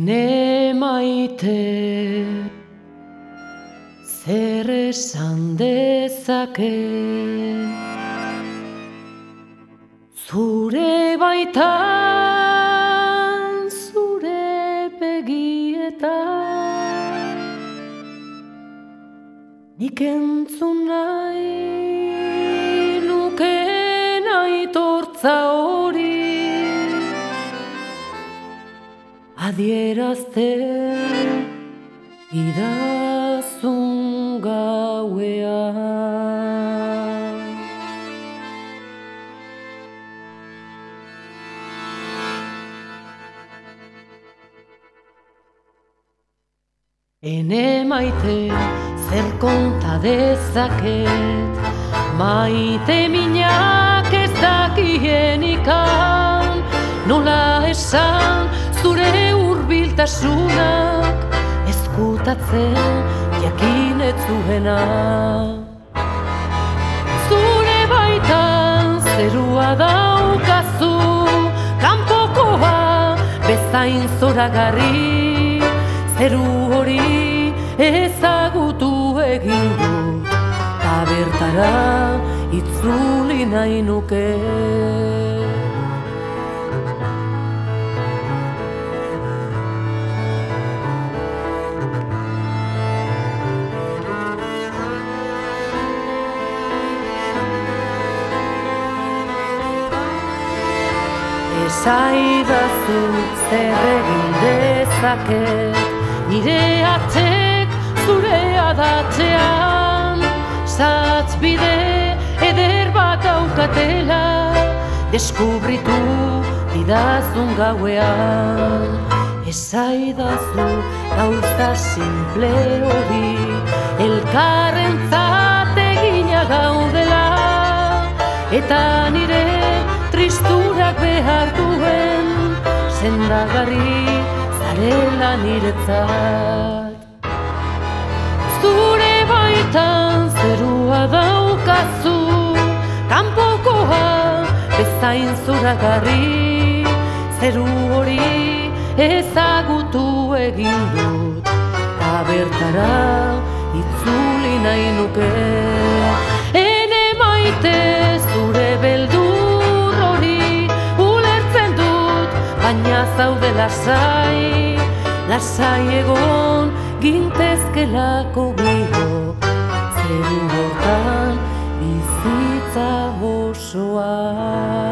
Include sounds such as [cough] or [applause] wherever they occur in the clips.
Ene maite zer esan dezake adierazte idazun gauea. Ene maite zer konta dezaket Maite minak ez dakien ikan Nola esan urbiltasunak eskutatzen jakinetzuena Zure baitan zerua daukazu kanpokoa bezain zoragarri. Zeru hori ezagutu egin dut ta bertara itzuli nahi nuke Esaidazu zer egin dezaket. Nire atek zure adatzean Zatzbide eder bat aukatela Deskubritu idazun gauean Esaidazu gauza simple hori. Elkarren zategina gaudela Eta nire tristurak behar duen Zendagarri zarela niretzat Zure baitan zerua daukazu Kanpokoa bezain zoragarri. Zeru hori ezagutu egin dut Ta bertara itzuli nahi nuke. Ene maite zaude lasai Lasai egon gintezkelako biok Zeru hortan bizitza osoa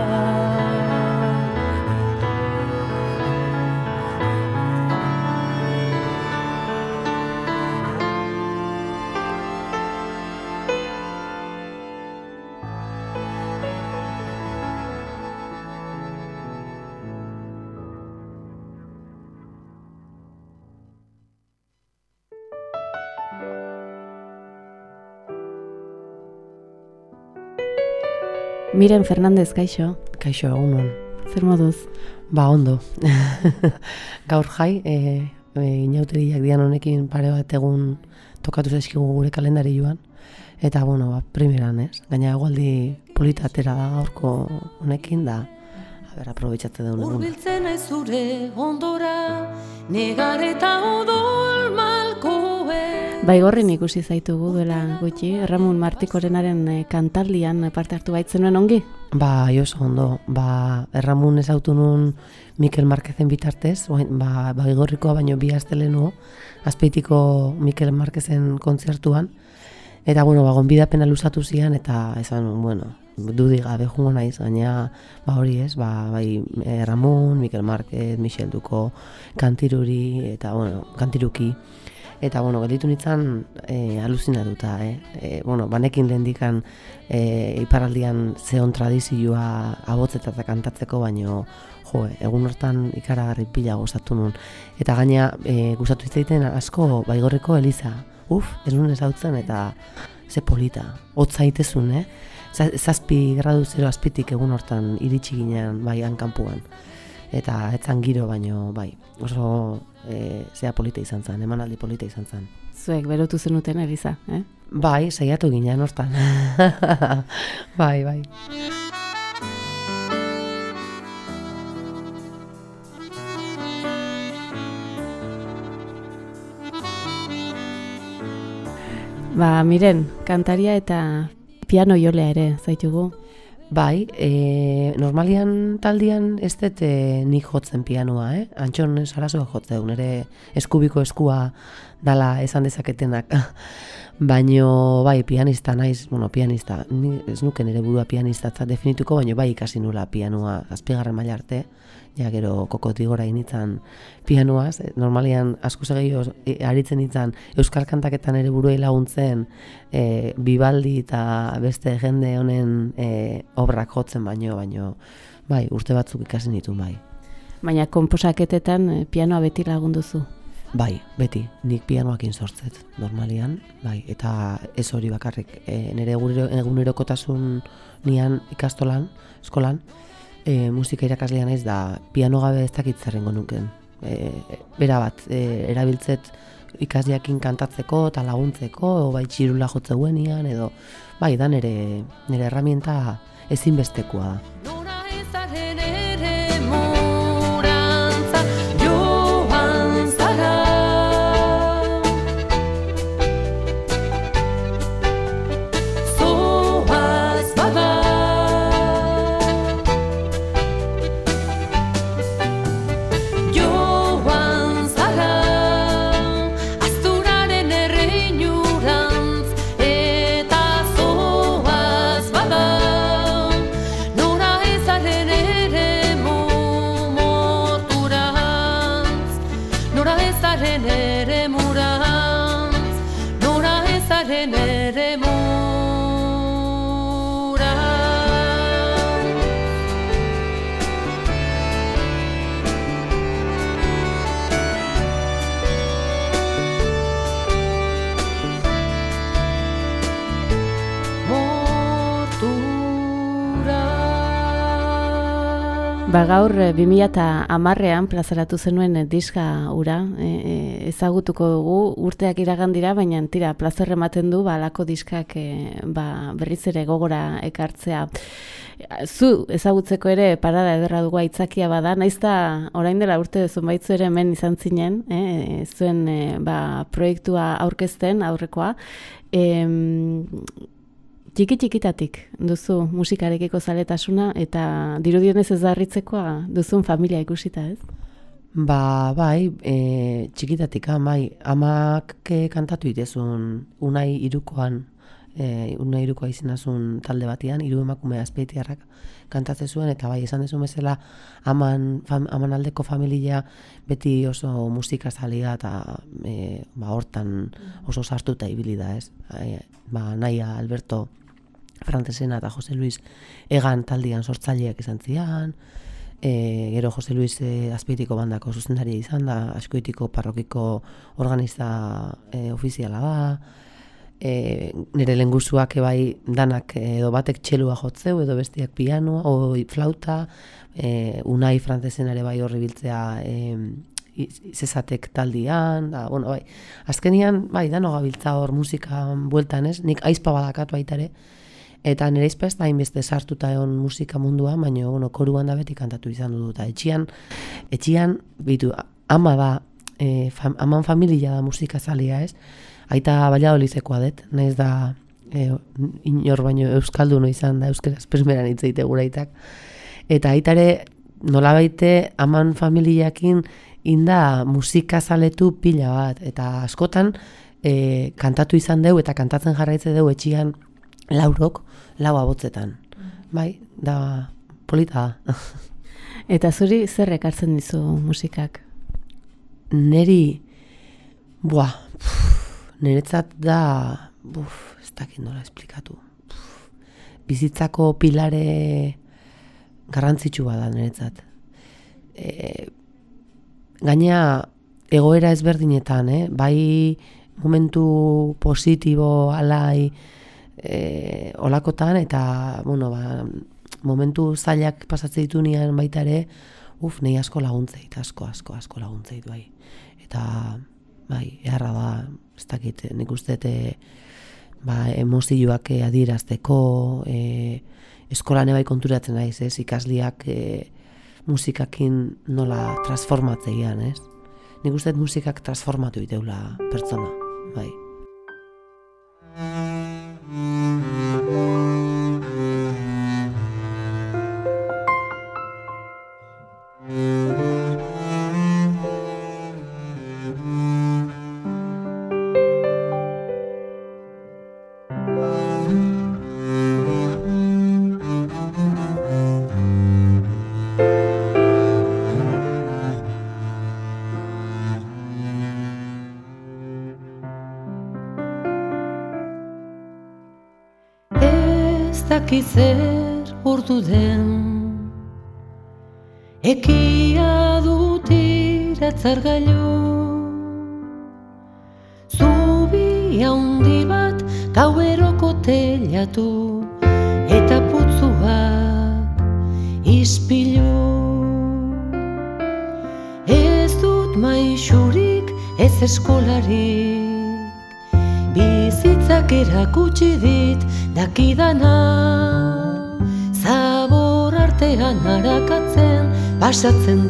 Miren Fernandez, kaixo. Kaixo, egunon. Zer moduz? Ba, ondo. [laughs] Gaur jai, e, e, inauteriak dian honekin pare bat egun tokatu zaizkigu gure kalendari joan. Eta, bueno, ba, primeran, ez? Gaina egualdi politatera da gaurko honekin da. A ber, aprobetxatzen da eguna. Urbiltzen naiz zure ondora, negar eta odol malkoen. Baigorrin ikusi zaitugu duela gutxi, Ramon Martikorenaren eh, kantaldian parte hartu baitzen ongi? Ba, oso ondo, ba, erramun ezautu nun Mikel Marquezen bitartez, ba, baigorrikoa baino bi astelenu, azpeitiko Mikel Marquezen kontzertuan, eta, bueno, ba, gonbidapena luzatu zian, eta esan, bueno, dudik gabe jungo naiz, gaina, ba, hori ez, ba, bai, eh, Ramon, Mikel Marquez, Michel Duko, Kantiruri, eta, bueno, Kantiruki, Eta, bueno, gelditu nintzen e, aluzinatuta, eh? E, bueno, banekin lehendikan e, iparaldian zeon tradizioa abotzetat eta kantatzeko, baino, jo, egun hortan ikaragarri pila gustatu nun. Eta gaina, e, gustatu zitzaiten asko baigorreko Eliza. Uf, ez nuen ezautzen eta ze polita. Hotza itezun, eh? Za- Zazpi gradu zero azpitik egun hortan iritsi ginen bai hankanpuan eta etzan giro baino bai oso e, zea polita izan zen, emanaldi polita izan zen. Zuek berotu zenuten eriza, eh? Bai, saiatu ginen hortan. [laughs] bai, bai. Ba, miren, kantaria eta piano jolea ere, zaitugu. Bai, e, normalian taldian ez dut e, nik jotzen pianoa, eh? Antxon sarazoa jotzeu, nire eskubiko eskua dala esan dezaketenak. Baino, bai, pianista naiz, bueno, pianista, ni ez nuke nire burua pianista definituko, baino bai ikasi nula pianoa azpigarren maila arte ja gero kokotigora initzan pianoaz, eh, normalian asko segei e, aritzen itzan euskal kantaketan ere buruei laguntzen e, bibaldi eta beste jende honen e, obrak jotzen baino, baino bai, urte batzuk ikasi nitu bai. Baina komposaketetan pianoa beti lagunduzu? Bai, beti, nik pianoakin sortzet, normalian, bai, eta ez hori bakarrik, e, nire egunerokotasun nian ikastolan, eskolan, e, musika irakaslea naiz da piano gabe ez dakit zerrengo nuken. E, bera bat, e, erabiltzet ikasleakin kantatzeko eta laguntzeko, o bai txirula jotzeguenian, edo bai da nire, nire herramienta ezinbestekoa da. Gaur 2010ean eh, plazaratu zenuen eh, diska ura, e, ezagutuko dugu urteak iragan dira, baina tira plazer ematen du balako diskak ba, berriz ere gogora ekartzea. Zu ezagutzeko ere parada ederra dugu aitzakia bada, naizta orain dela urte zunbaitzu ere hemen izan zinen, e, zuen ba, proiektua aurkezten aurrekoa. E, txiki txikitatik duzu musikarekiko zaletasuna eta dirudionez ez darritzekoa duzun familia ikusita ez? Ba, bai, e, txikitatik, bai, amak kantatu itezun unai irukoan, e, unai irukoa izinazun talde batian, iru emakume azpeitiarrak kantatze zuen, eta bai, esan dezu mesela, aman, fam, aman aldeko familia beti oso musika zalia, eta e, ba, hortan oso sartuta ibili da, ez? E, ba, naia Alberto Frantesena eta Jose Luis egan taldian sortzaileak izan zian, e, gero Jose Luis e, azpeitiko bandako zuzendari izan da, askoitiko parrokiko organiza e, ofiziala da, e, nire lenguzuak ebai danak edo batek txelua jotzeu edo bestiak pianoa, o flauta, e, unai frantesenare bai horri biltzea e, zezatek taldian, da, bueno, bai, azkenian, bai, dano gabiltza hor musika bueltan ez, nik aizpa badakatu baitare, Eta nire izpez da inbeste sartuta egon musika mundua, baina bueno, koruan da beti kantatu izan dut. Eta etxian, etxian, bitu, ama da, e, fam, aman familia da musika zalia ez, aita baila olizekoa dut, nahiz da e, inor baino euskaldu no izan da, euskera espesmeran itzeite guraitak. Eta aitare, nola baite, aman familiakin inda musika zaletu pila bat, eta askotan, e, kantatu izan deu eta kantatzen jarraitze deu etxian laurok, lau abotzetan. Bai, da polita [laughs] Eta zuri zer ekartzen dizu musikak? Neri, bua, niretzat da, buf, ez dakit nola esplikatu. bizitzako pilare garrantzitsua da niretzat. E, gaina egoera ezberdinetan, eh? bai momentu positibo alai, e, olakotan eta bueno, ba, momentu zailak pasatzen ditu nian baita ere uf, nahi asko laguntzeit, asko, asko, asko laguntzeit bai. Eta bai, eharra da, ez dakit, nik uste e, ba, emozioak adierazteko e, eskolan bai konturatzen naiz, ez, ikasliak e, musikakin nola transformatzeian, ez? Nik uste musikak transformatu iteula pertsona, bai. Música dice something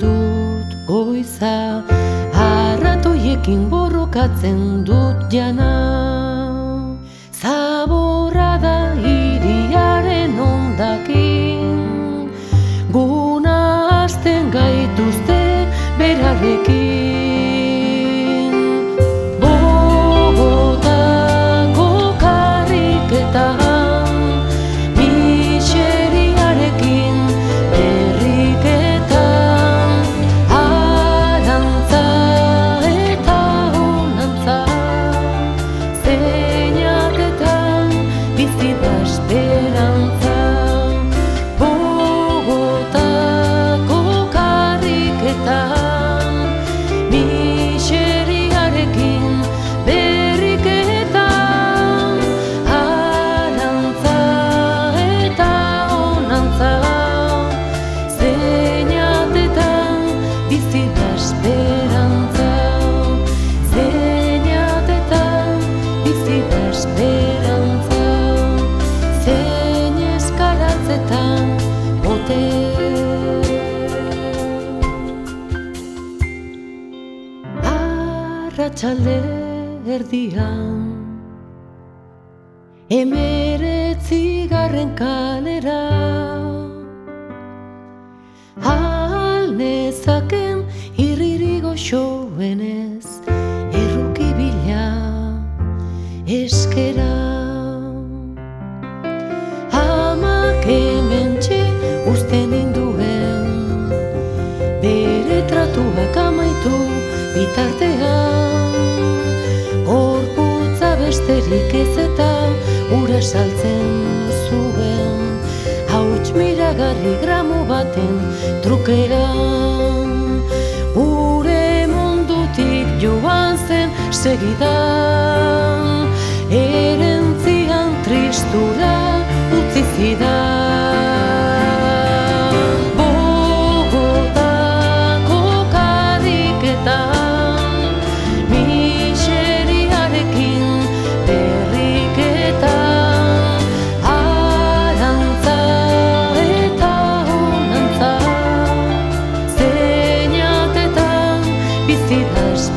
Zure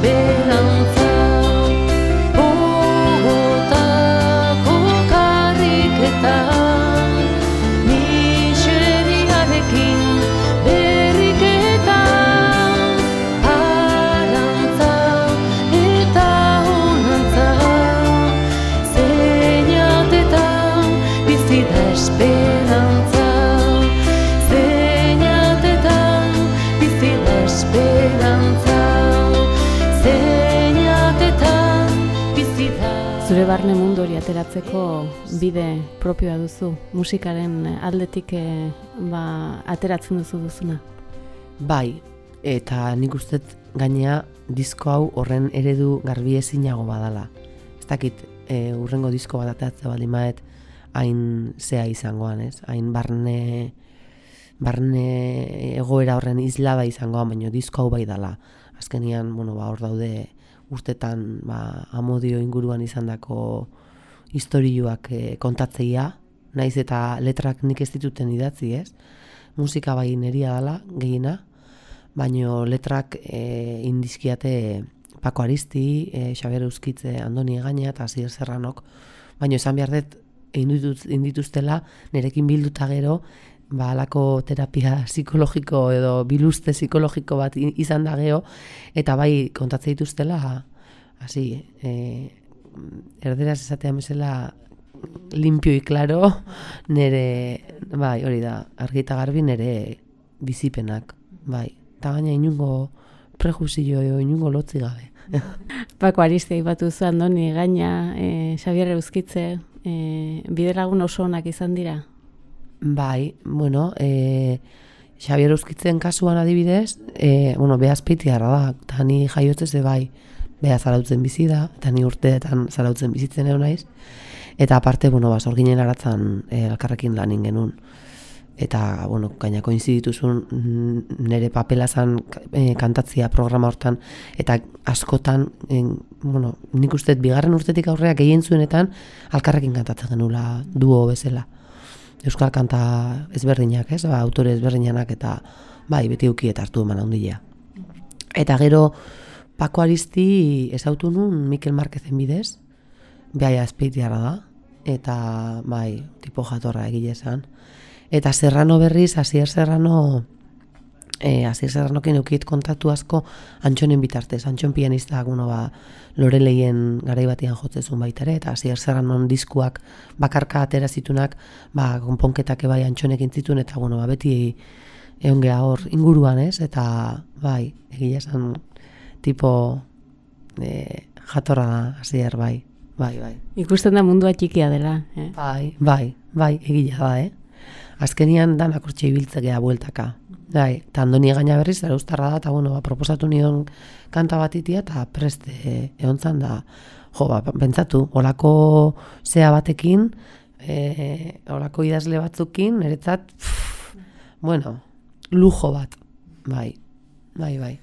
barne mundu hori ateratzeko bide propioa duzu, musikaren aldetik eh, ba, ateratzen duzu duzuna? Bai, eta nik uste gainea disko hau horren eredu garbi ezinago badala. Ez dakit, e, urrengo disko bat ateratzea bali maet, hain zea izangoan, ez? Hain barne, barne egoera horren izlada izangoan, baina disko hau bai dala. Azkenian, bueno, ba, hor daude, urtetan ba, amodio inguruan izandako historioak e, kontatzeia, naiz eta letrak nik ez dituten idatzi, ez? Musika bai neria dela, gehiena, baino letrak e, indizkiate Pako Aristi, e, Xabier Euskitze, Andoni Egaina eta Zier Serranok, baino esan behar dut, indituztela, nerekin bilduta gero, ba, alako terapia [laughs] psikologiko edo biluste psikologiko bat izan da geho, eta bai kontatze dituztela, hasi, e, erderaz esatea mesela limpio iklaro, nere, bai, hori da, argita garbi nere bizipenak, bai, eta gaina inungo prejuzio, inungo lotzi gabe. [laughs] Pako Ariste ipatu zuen doni gaina, e, Xabier Euskitze, e, bide lagun oso onak izan dira, Bai, bueno, e, Xabier Euskitzen kasuan adibidez, e, bueno, behaz peitiarra da, eta ni jaiotzez bai, beha zarautzen bizi da, eta ni urteetan zarautzen bizitzen egon naiz, eta aparte, bueno, ba, zorginen aratzen e, elkarrekin lan ingenun. Eta, bueno, gaina koinzidituzun nire papela zan e, kantatzia programa hortan, eta askotan, en, bueno, nik uste bigarren urtetik aurreak egin zuenetan, alkarrekin kantatzen genula duo bezala. Euskal kanta ezberdinak, ez, ba, autore ezberdinak, eta bai, beti ukiet hartu eman handia. Eta gero, Pako Aristi ezautu nun Mikel Marquezen bidez, behaia espeitiara da, eta bai, tipo jatorra egile esan. Eta Serrano berriz, Asier Serrano, e, Asier Serrano kien eukit kontatu asko antxonen bitartez, antxon pianista guno ba, loreleien garai batian jotzezun baita ere, eta Asier Serrano diskuak bakarka atera zitunak, ba, konponketak ebai antxonekin zituen, eta bueno, ba, beti egon hor inguruan ez, eta bai, egile esan tipo e, jatorra hasier bai. Bai, bai. Ikusten da mundua txikia dela, eh? Bai, bai, bai, egila da, eh? Azkenian danak urtxe ibiltzekea bueltaka. Bai, eta andoni gaina berriz, zara ustarra da, eta bueno, ba, proposatu nion kanta bat itia, eta preste egon zan da, jo, ba, bentsatu, olako zea batekin, e, olako idazle batzukin, eretzat, bueno, lujo bat, bai, bai, bai.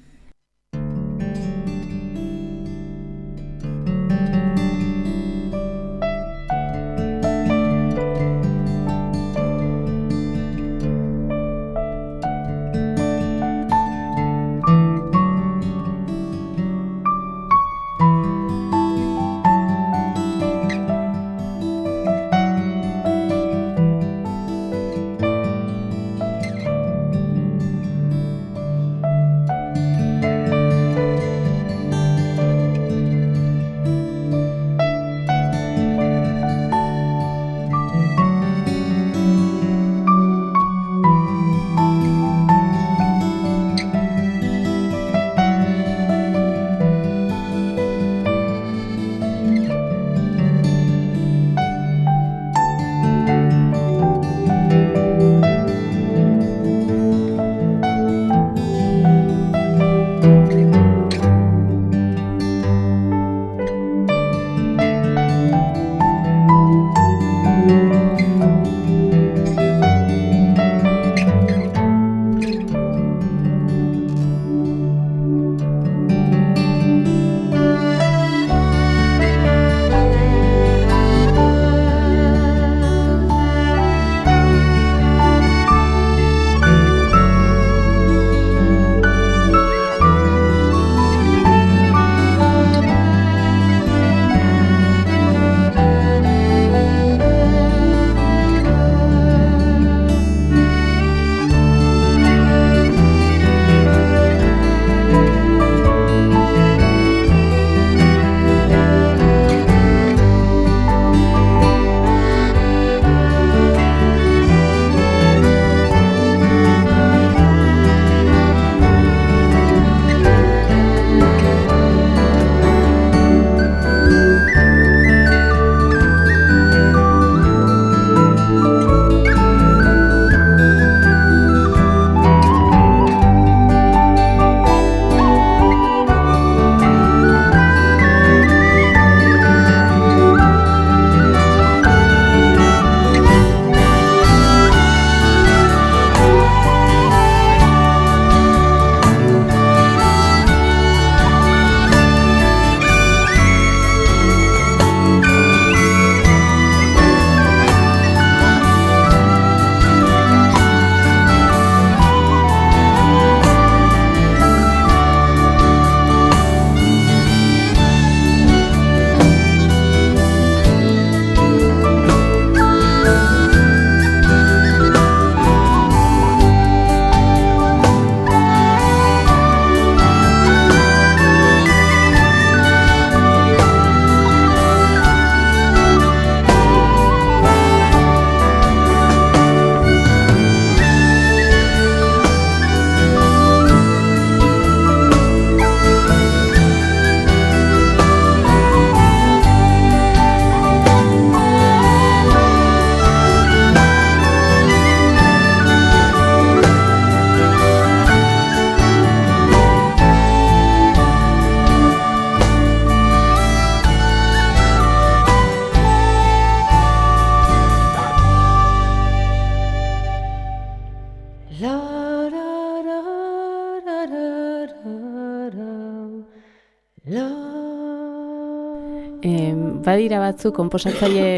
Badira batzuk konposatzaile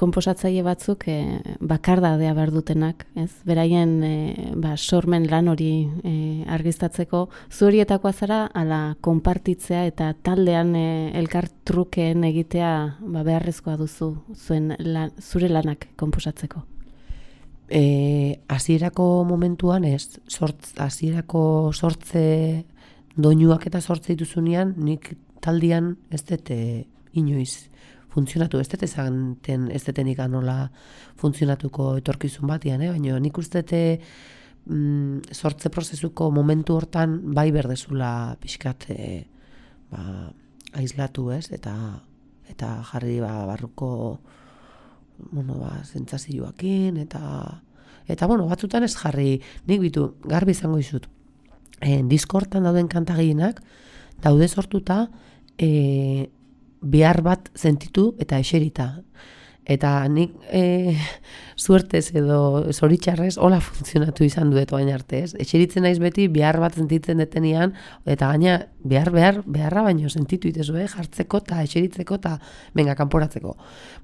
konposatzaile batzuk e, bakardadea behar dutenak, ez? Beraien e, ba, sormen lan hori e, argiztatzeko, zu horietakoa zara, ala, konpartitzea eta taldean e, elkartrukeen egitea ba, beharrezkoa duzu zuen lan, zure lanak konposatzeko. E, azierako momentuan ez, sortz, azierako sortze doinuak eta sortze dituzunean, nik taldian ez dute inoiz funtzionatu, ez dut ezanten, ez dut anola funtzionatuko etorkizun batian, eh? baina nik uste mm, sortze prozesuko momentu hortan bai berdezula pixkat e, ba, aislatu ez, eta eta jarri ba, barruko bueno, ba, zentzazioakin, eta eta bueno, batzutan ez jarri, nik bitu, garbi izango izut, e, diskortan dauden kantagienak, daude sortuta, e, behar bat sentitu eta eserita. Eta nik e, suertez edo zoritxarrez hola funtzionatu izan duet oain arte, ez? Eseritzen naiz beti behar bat sentitzen detenian, eta gaina behar, behar, beharra baino sentitu itezu, eh? jartzeko eta eseritzeko eta benga kanporatzeko.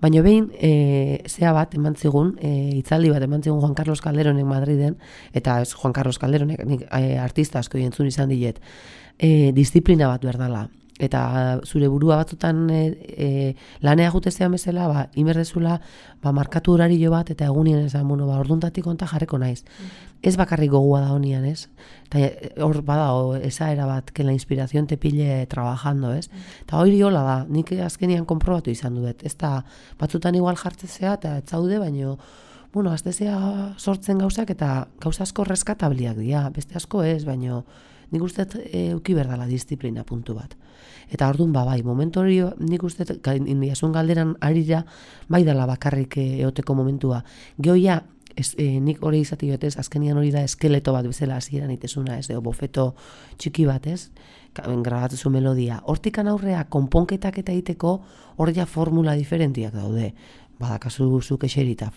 Baina behin, e, zea bat eman zigun, e, itzaldi bat eman zigun Juan Carlos Calderonek Madriden, eta ez Juan Carlos Calderonek, nik e, artista asko jentzun izan diet, e, disiplina bat berdala eta zure burua batzutan e, e, lanea jutezean bezala, ba, inberdezula, ba, markatu horario bat, eta egunien ez bueno, ba, orduntatik onta jarreko naiz. Mm-hmm. Ez bakarrik gogua da honian, ez? Eta hor, bada, esa era bat, que la inspiración te pille trabajando, ez? Mm-hmm. Eta hori hola da, nik azkenian konprobatu izan duet. Ez da, batzutan igual jartzezea, eta ez zaude, baino, bueno, aztezea sortzen gauzak, eta gauza asko reskatabliak dira, beste asko ez, baino, nik uste e, uki berdala disiplina puntu bat. Eta orduan ba bai, momentu hori nik uste indiasun galderan arira bai dela bakarrik eh, eoteko momentua. Geoia Ez, e, nik hori izati ez, azkenian hori da eskeleto bat bezala hasieran itezuna, ez, deo, bofeto txiki bat, ez, grabatu melodia. Hortikan aurrea, konponketak eta egiteko hor ja formula diferentiak daude. Badakazu zuk eserita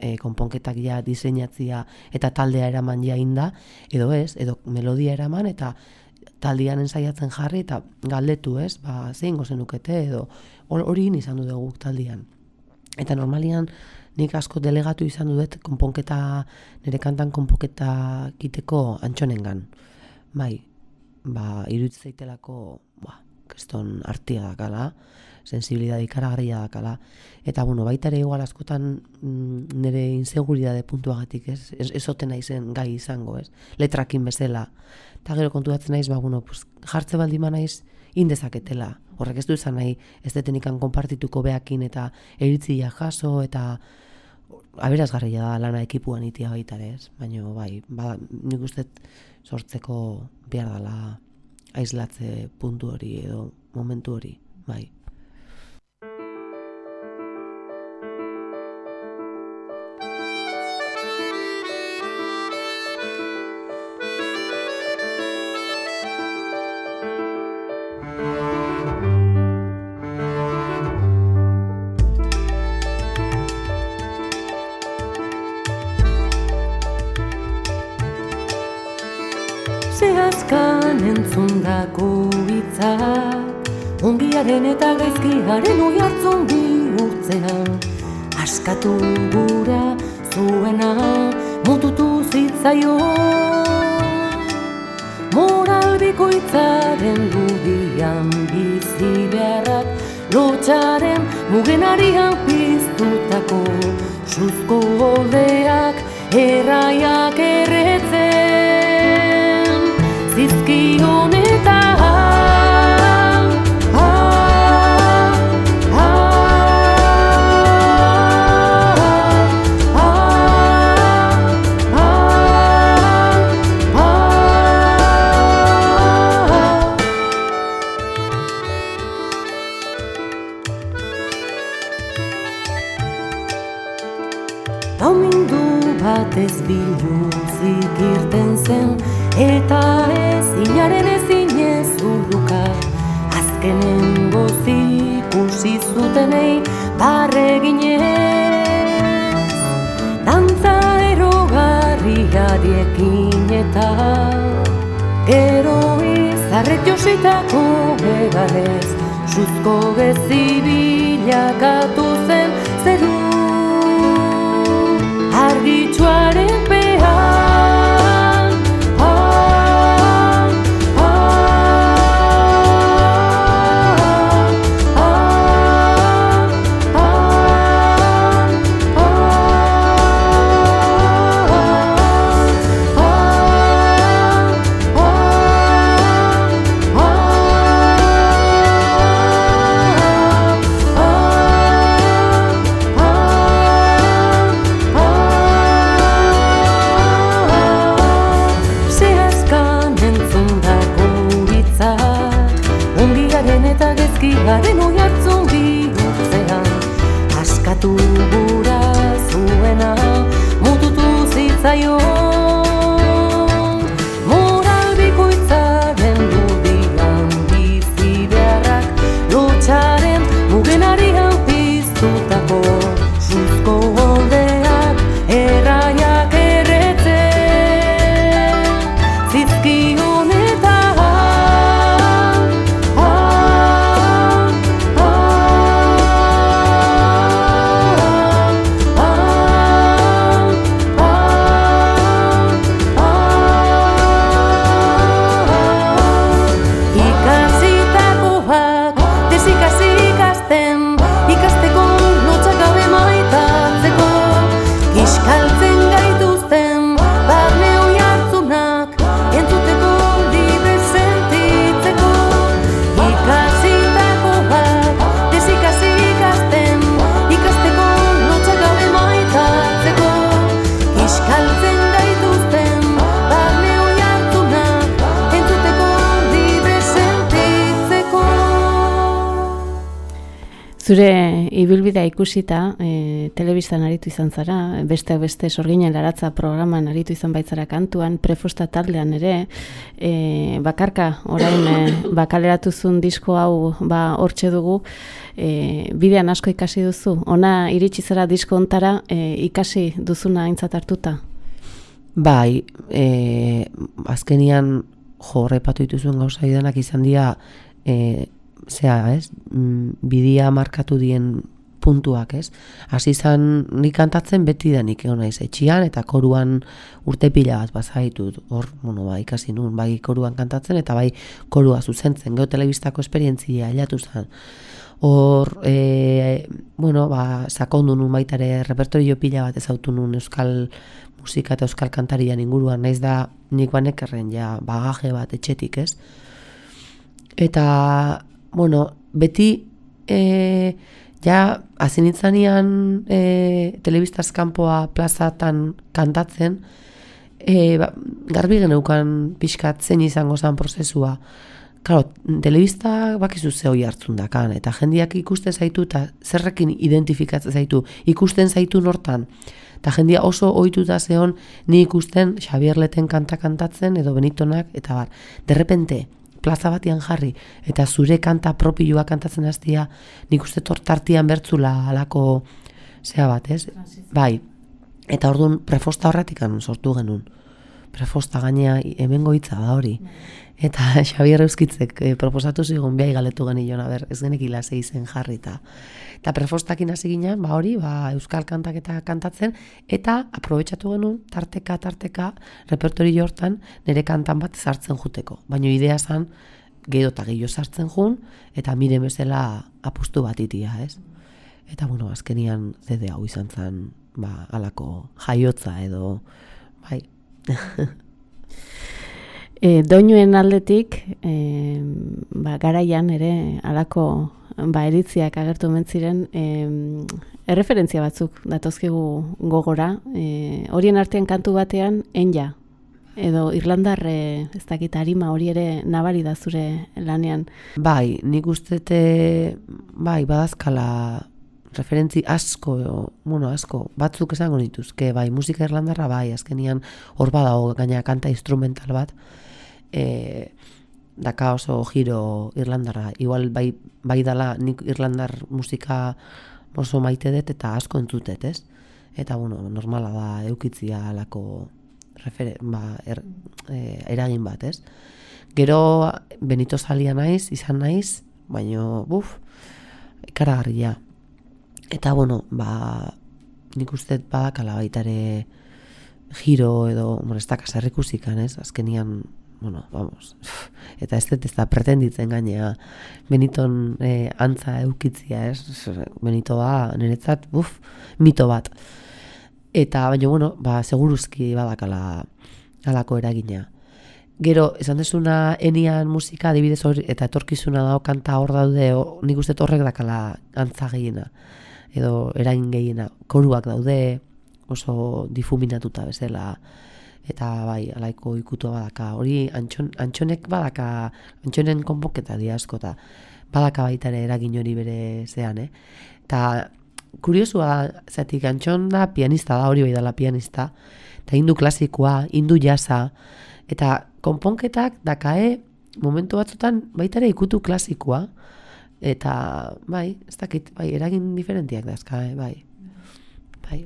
e, konponketak ja diseinatzia eta taldea eraman ja inda, edo ez, edo melodia eraman, eta taldian ensaiatzen jarri eta galdetu, ez? Ba, zein gozenukete edo hori izan du dugu taldian. Eta normalian nik asko delegatu izan dut konponketa nire kantan konponketa kiteko antxonengan. Bai, ba, iruditz zaitelako, ba, keston artia dakala, sensibilidad ikaragarria dakala. Eta, bueno, baita ere igual askotan mm, nire inseguridade puntuagatik, ez? Ez, ez naizen gai izango, ez? Letrakin bezala, eta gero konturatzen naiz, ba, bueno, pues, jartze baldi naiz, indezaketela. Horrek ez du izan nahi, ez detenikan konpartituko beakin eta eritzia jaso eta aberazgarria da lana ekipuan itia baita ez. Baina, bai, ba, nik uste sortzeko behar dela aizlatze puntu hori edo momentu hori, bai. Ongiaren eta gaizkiaren oi hartzun bihurtzean Askatu gura zuena mututu zitzaio. Moral bikoitzaren dudian bizi beharrak Lotxaren mugenarian piztutako. Suzko oldeak erraiak erretzen zizkion eta Zizkionetan Gero izarret jositako begarrez Suzko gezibil bilakatu zen zeru argitxuaren ikusita, e, telebistan aritu izan zara, beste beste sorginen laratza programan aritu izan baitzara kantuan, prefosta taldean ere, e, bakarka orain e, bakaleratu zuen disko hau ba hortxe dugu, e, bidean asko ikasi duzu, ona iritsi zara disko ontara e, ikasi duzuna aintzat hartuta? Bai, e, azkenian jo horrepatu dituzuen gauza idanak izan dira e, zea, ez? Mm, bidia markatu dien puntuak, ez? Hasi izan nik kantatzen beti da nik egon naiz etxian eta koruan urte pila bat bazaitut. Hor, bueno, ba, ikasi nun, bai koruan kantatzen eta bai korua zuzentzen. Gero telebistako esperientzia hilatu zen. Hor, e, bueno, ba, sakondu nun baita ere repertorio pila bat ezautu nun euskal musika eta euskal kantarian inguruan, naiz da nik banekerren ja bagaje bat etxetik, ez? Eta, bueno, beti e, ja hasi nintzanean e, telebistaz kanpoa plazatan kantatzen, e, ba, garbi geneukan pixkat izango zen prozesua. Claro, telebista bakizu ze hoi hartzun dakan, eta jendiak ikusten zaitu eta zerrekin identifikatzen zaitu, ikusten zaitu nortan. Eta jendia oso ohituta zeon ni ikusten Xabier Leten kanta kantatzen edo Benitonak eta bar. Derrepente, plaza batian jarri eta zure kanta propioa kantatzen hastia, nik uste tortartian bertzula alako zea bat, ez? Bai. Eta orduan prefosta horretik sortu genuen. Prefosta gainea hemengo hitza da hori. Eta [laughs] Xabier Euskitzek eh, proposatu zigun behai galetu genion, aber, ez genek hilase izen jarri eta eta prefostakin hasi ginen, ba hori, ba, euskal kantak eta kantatzen, eta aprobetsatu genuen tarteka, tarteka, repertorio hortan nire kantan bat sartzen juteko. Baina idea zan, gehiago eta gehiago sartzen jun, eta mire bezala apustu bat itia, ez? Eta, bueno, azkenian CD hau izan zen, ba, alako jaiotza edo, bai, [laughs] E, doinuen aldetik, e, ba, garaian ere alako ba, eritziak agertu mentziren, e, erreferentzia batzuk datozkigu gogora. E, horien artean kantu batean, enja, edo Irlandar e, ez dakit harima hori ere nabari da zure lanean. Bai, nik ustete, bai, badazkala referentzi asko, bueno, asko, batzuk esango dituzke, bai, musika irlandarra, bai, azkenian hor badago gaina kanta instrumental bat, e, daka oso giro irlandarra, igual bai, bai dala nik irlandar musika oso maite dut eta asko entzutet, ez? Eta, bueno, normala da eukitzia alako refere, ba, er, e, eragin bat, ez? Gero Benito Salia naiz, izan naiz, baino, buf, ikaragarria. Eta, bueno, ba, nik uste badakala baitare giro edo, bueno, ez dakaz errikusikan, ez? Azkenian, bueno, vamos, eta ez dut ez da pretenditzen gainea Beniton eh, antza eukitzia, ez? Benito da, niretzat, buf, mito bat. Eta, baina, bueno, ba, seguruzki badakala alako eragina. Gero, esan desuna enian musika, adibidez hori, eta etorkizuna da, kanta hor daude, o, nik uste horrek dakala antza gehiena, edo eragin gehiena, koruak daude, oso difuminatuta bezala, eta bai, alaiko ikutu badaka, hori antxon, antxonek badaka, antxonen konpoketa di asko, eta badaka baita ere eragin hori bere zean, eh? Eta kuriosua, zatik antxon da pianista da, hori bai dela pianista, eta hindu klasikoa, hindu jasa, eta konponketak dakae momentu batzutan baita ere ikutu klasikoa, eta bai, ez dakit, bai, eragin diferentiak dazka, eh, bai. Bai.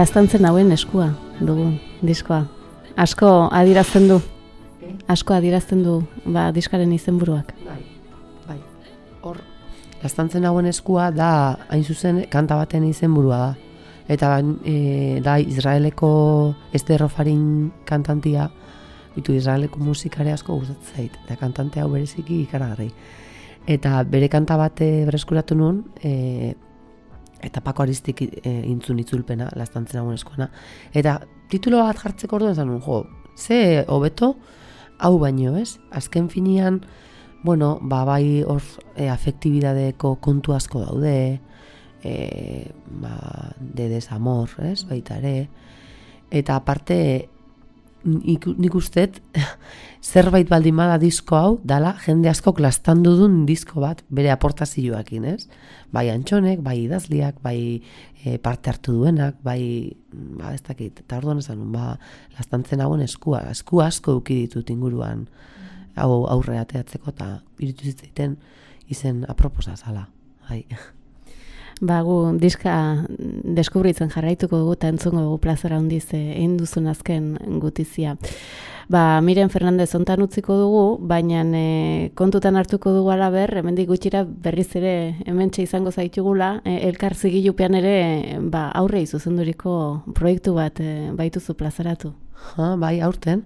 Lastantzen hauen eskua dugu diskoa. Asko adirazten du. Asko adirazten du ba, diskaren izenburuak. Bai, bai. Hor, lastantzen hauen eskua da, hain zuzen, kanta baten izenburua da. Eta e, da Israeleko esterrofarin kantantia, bitu Israeleko musikare asko gustatzen zait, eta kantante hau bereziki ikaragarri. Eta bere kanta bate bereskuratu nuen, e, eta pako aristik e, intzun itzulpena, lastantzen hauen eskoana. Eta titulo bat jartzeko orduan zanun, jo, ze hobeto, hau baino, ez? Azken finian, bueno, ba, bai hor e, afektibidadeko kontu asko daude, e, ba, de desamor, ez? Baita ere. Eta aparte, nik, nik ustet, [laughs] zerbait baldin bada disko hau, dala, jende askok lastandu duen disko bat, bere aportazioakin, ez? Bai antxonek, bai idazliak, bai e, parte hartu duenak, bai, ba, ez dakit, eta orduan esan, ba, lastantzen hauen eskua, eskua asko duki ditut inguruan, hau aurre ateatzeko, eta iritu zitzaiten izen aproposa zala, bai. Ba, gu diska deskubritzen jarraituko dugu eta entzungo dugu plazara handiz eh, egin duzun azken gutizia. Ba, Miren Fernandez ontan utziko dugu, baina e, kontutan hartuko dugu alaber, hemendik gutxira berriz ere hemen izango zaitugula, e, elkar zigilupean ere ba, aurre izuzenduriko proiektu bat e, baituzu plazaratu. Ha, bai, aurten.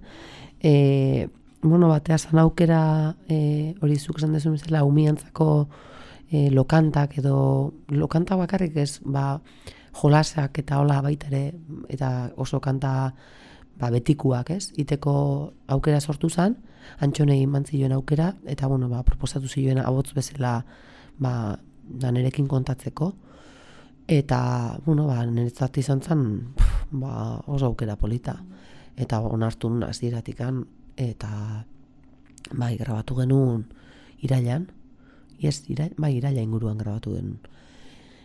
E, bueno, batea zan aukera e, hori zuk esan desu zela, umiantzako e, lokantak edo lokanta bakarrik ez, ba, jolasak eta hola baita ere, eta oso kanta ba, betikuak, ez? Iteko aukera sortu zen, antxonei mantzioen aukera, eta bueno, ba, proposatu zioen abotz bezala ba, danerekin kontatzeko. Eta, bueno, ba, niretzat izan zen, ba, oso aukera polita. Eta onartu nun aziratikan, eta bai, grabatu genuen irailan, Yes, ira, bai, iraila inguruan grabatu den.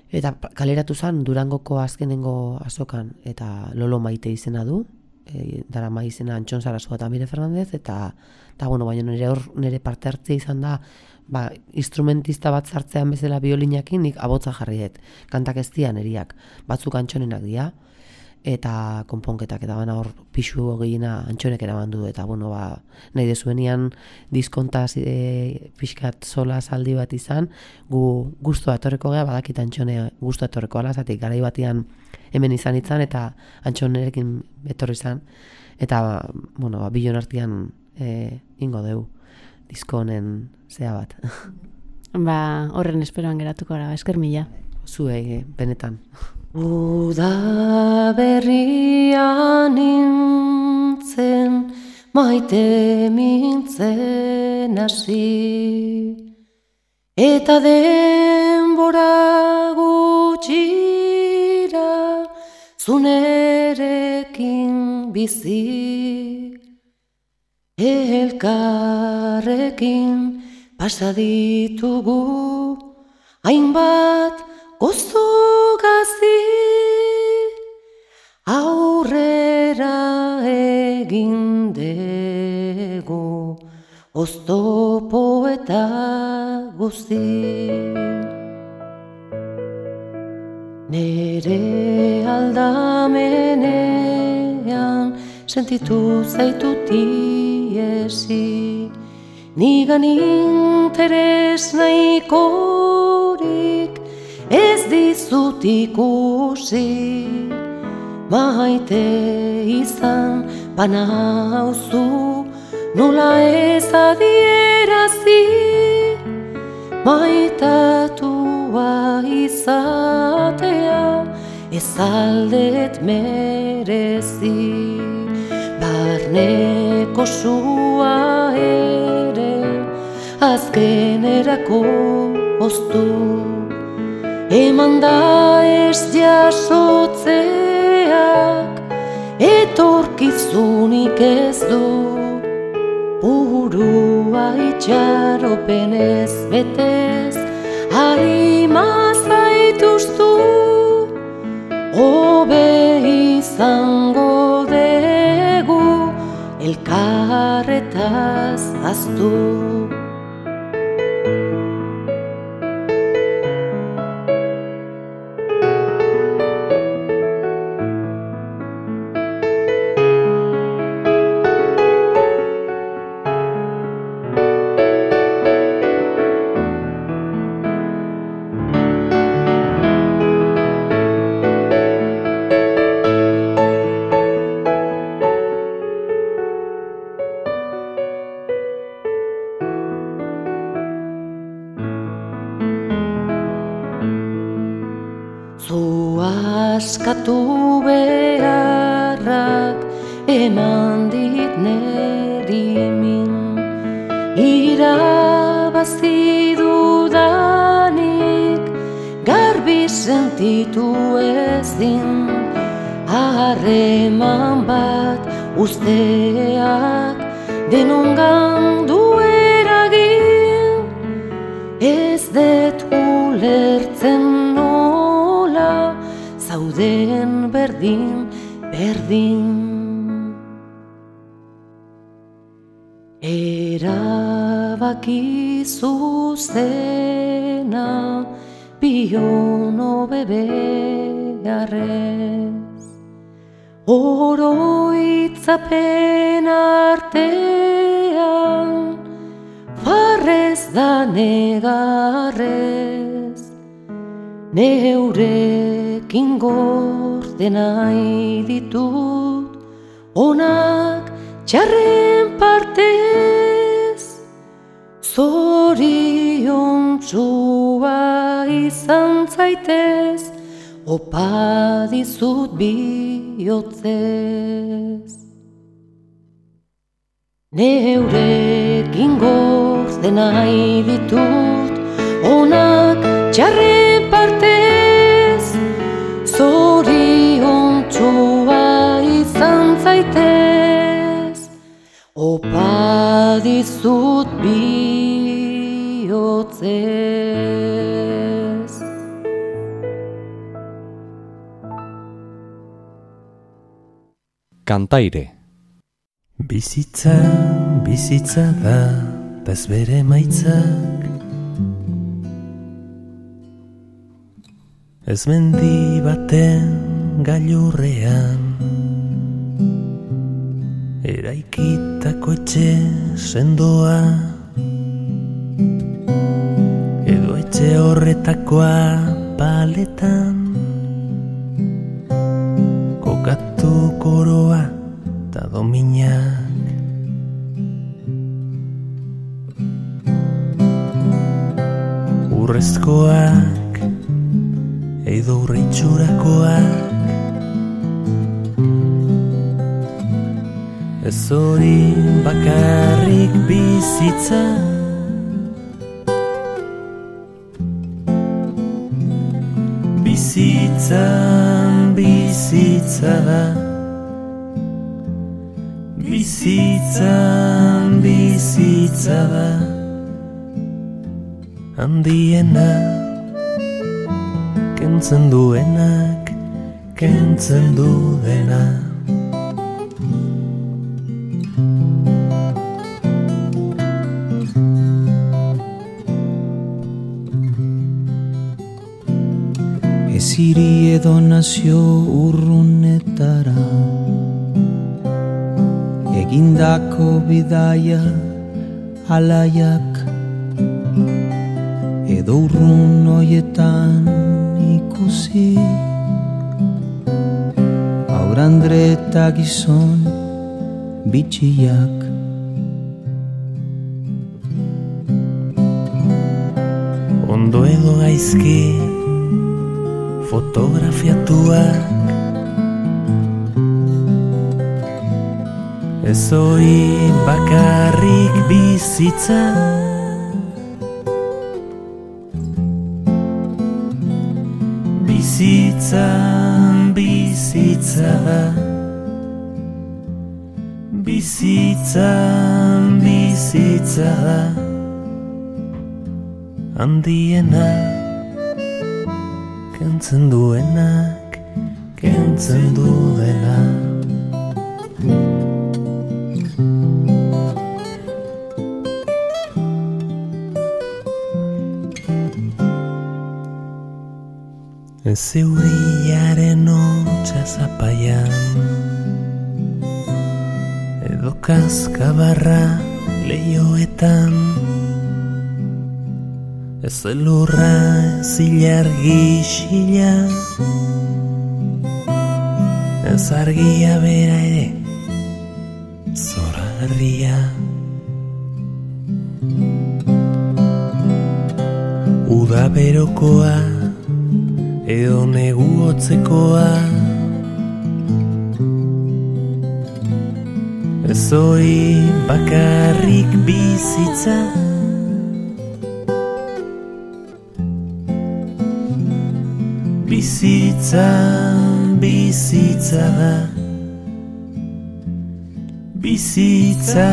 Eta kaleratu zen Durangoko azkenengo azokan eta Lolo Maite izena du. E, dara ma izena Antxon Sarasua eta Mire Fernandez eta eta bueno, baina nire hor nire parte hartzea izan da ba, instrumentista bat zartzean bezala biolinakin nik abotza jarri Kantak ez dian eriak. Batzuk Antxonenak dira eta konponketak eta bana hor pixu gehiena antxonek eraman du. Eta bueno ba nahi dezuenian diskontaz e, pixkat sola saldi bat izan gu gustu etorreko gea badakit antxone gustu etorreko ala zatik garai batean hemen izan itzan eta antxonerekin etorri izan. Eta bueno ba bilon artean e, ingo deu disko honen zea bat. [laughs] Ba horren esperoan geratuko gara esker mila zuei benetan Uda berrian nintzen, maite mintzen hasi. Eta denbora gutxira, zunerekin bizi. Elkarrekin pasaditugu, hainbat gozo gazi aurrera egin dugu oztopo eta guzti. Nere aldamenean sentitu zaitut iesi nigan interes nahikorik ez dizut ikusi maite izan banauzu nola ez adierazi maitatua izatea ez aldet merezi barneko sua ere azkenerako oztu eman da ez jasotzeak etorkizunik ez du. Burua itxaropen ez betez harima zaituztu hobe izango dugu elkarretaz aztu Neurekin gorde nahi ditut Onak txarren partez Zorion txua izan zaitez opa dizut bihotzez. Neurekin gozten nahi ditut, onak txarren opa dizut bihotzez. kantaire. Bizitza, bizitza da, bez bere maitzak. Ez mendi baten gailurrean, eraikitako etxe sendoa, edo etxe horretakoa paletan. koroa eta dominak. Urrezkoak edo urreitxurakoak Ez hori bakarrik bizitza. Bizitzan bizitza da. Bizitzan bizitza da. Handiena. Kentzen duenak kentzen du dena Ez edo nazio urrunetara. Egindako bidaia alaiak edo urrun hoietan ikusi. Aurandre eta gizon bitxiak. Ondo edo gaizki Hori bakarrik bizitza. Bizitza, bizitza. Bizitza, bizitza. Handiena Kentzen duenak Kentzen duenak Zeuriaren otxa zapaian. Edo kaskabarra lehioetan Ez elurra ez ilargi xila Ez argia bera ere Zora garria Uda berokoa edo negu hotzekoa. Ezoi bakarrik bizitza. Bizitza, bizitza da. Bizitza,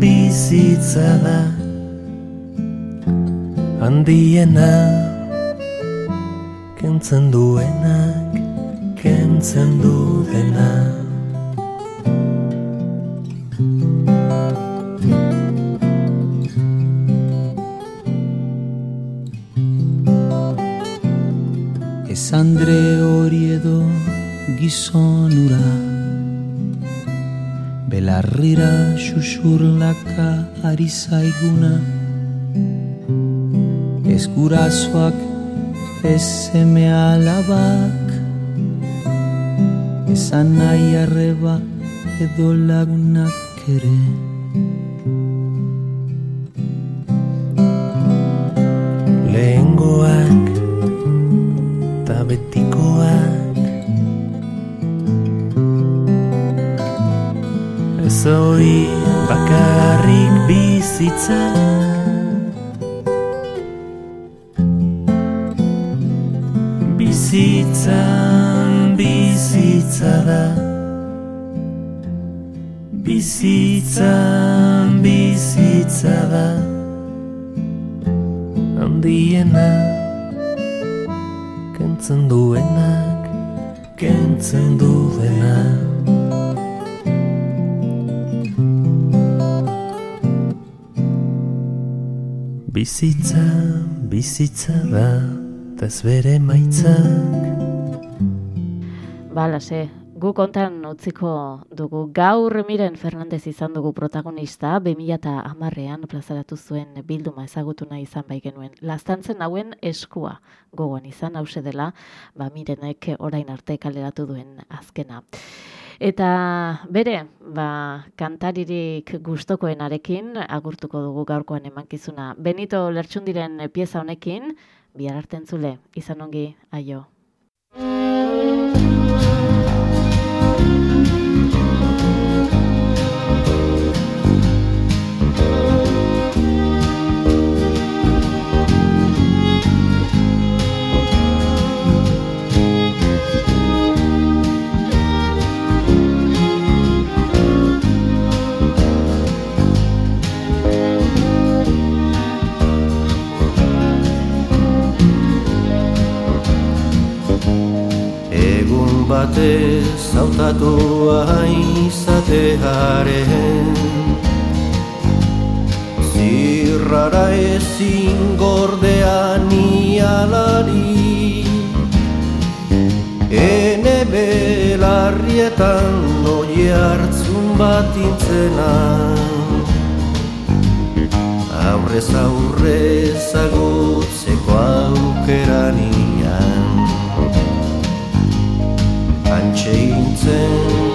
bizitza da. Handiena Kentzen duenak Kentzen du dena Ez andre hori edo gizonura Belarrira xuxurlaka ari zaiguna. Ez gurasoak ez seme alabak Esan nahi arreba edo lagunak ere Lehengoak eta betikoak Ez hoi bakarrik bizitza Bizitza, bizitza da. Bizitza, bizitza da. Handiena Kentzen duenak Kentzen du dena Bizitza, bizitza da Ez bere maitzak Balase, gu kontan utziko dugu. Gaur miren Fernandez izan dugu protagonista, 2010ean plazaratu zuen bilduma ezagutu nahi izan bai genuen. Lastantzen hauen eskua gogoan izan hause dela, ba mirenek orain arte kaleratu duen azkena. Eta bere, ba, kantaririk gustokoenarekin agurtuko dugu gaurkoan emankizuna. Benito Lertxundiren pieza honekin, bihar arte entzule, izan ongi, aio. Batez hautatua izatearen Zirrara ezin gordean ialari Ene belarrietan noi hartzun bat intzena. Aurrez aurrez agutzeko aukeranian Antxe 谁应？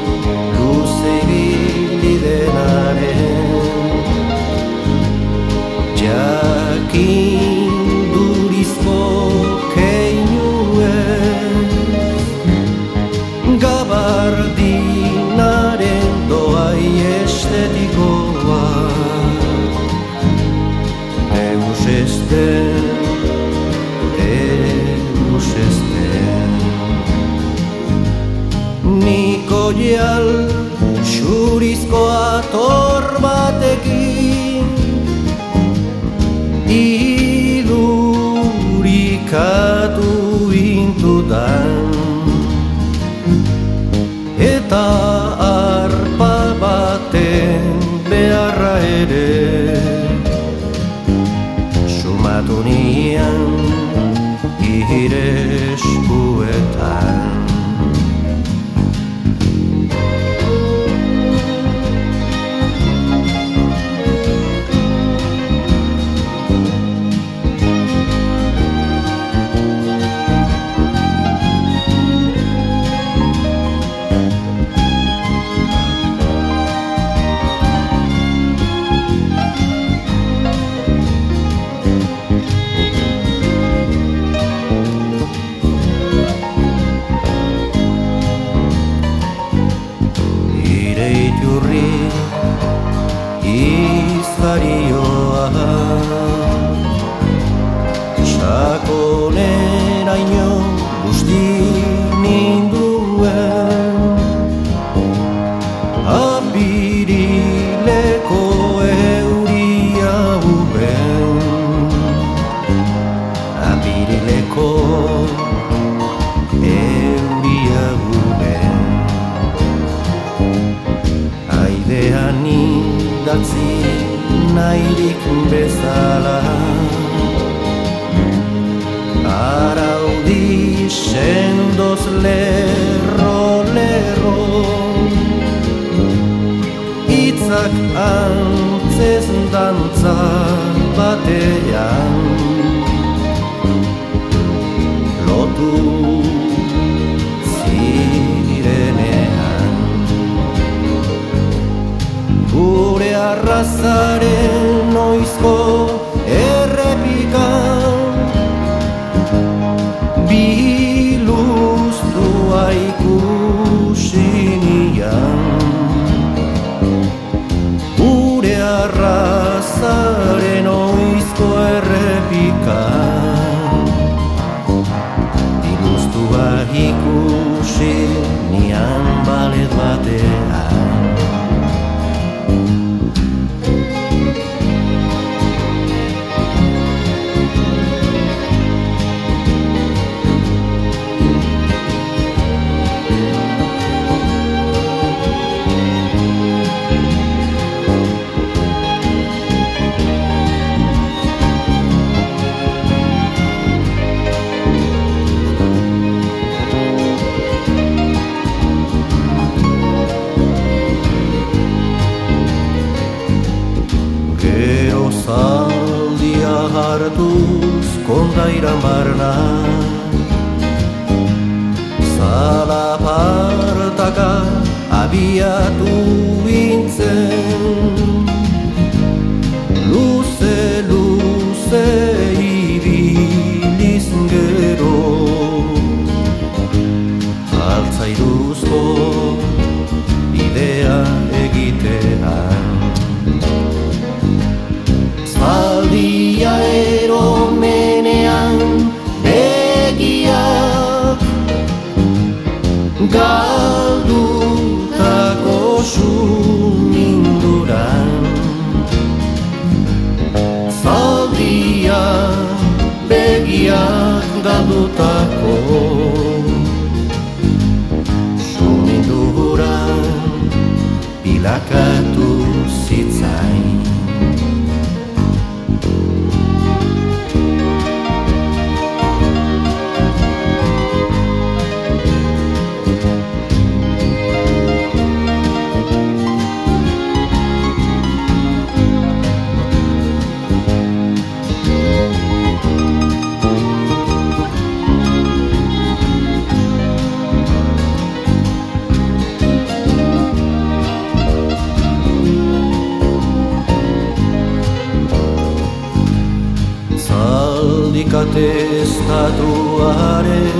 Zaldikate estatuaren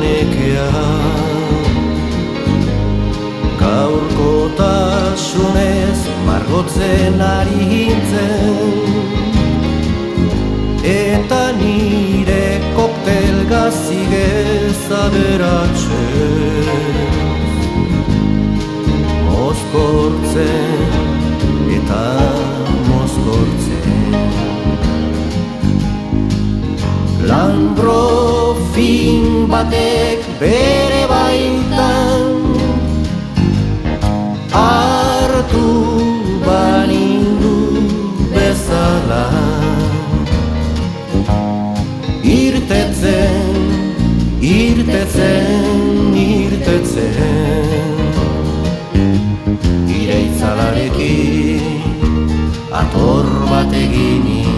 nekea Gaurko tasunez margotzen ari hintzen Eta nire koktel gazigez aberatzen. Mozkortzen eta mozkortzen Lambro fin batek bere baitan Artu banindu bezala. Irtetzen, irtetzen, irtetzen. Ire ator bat egin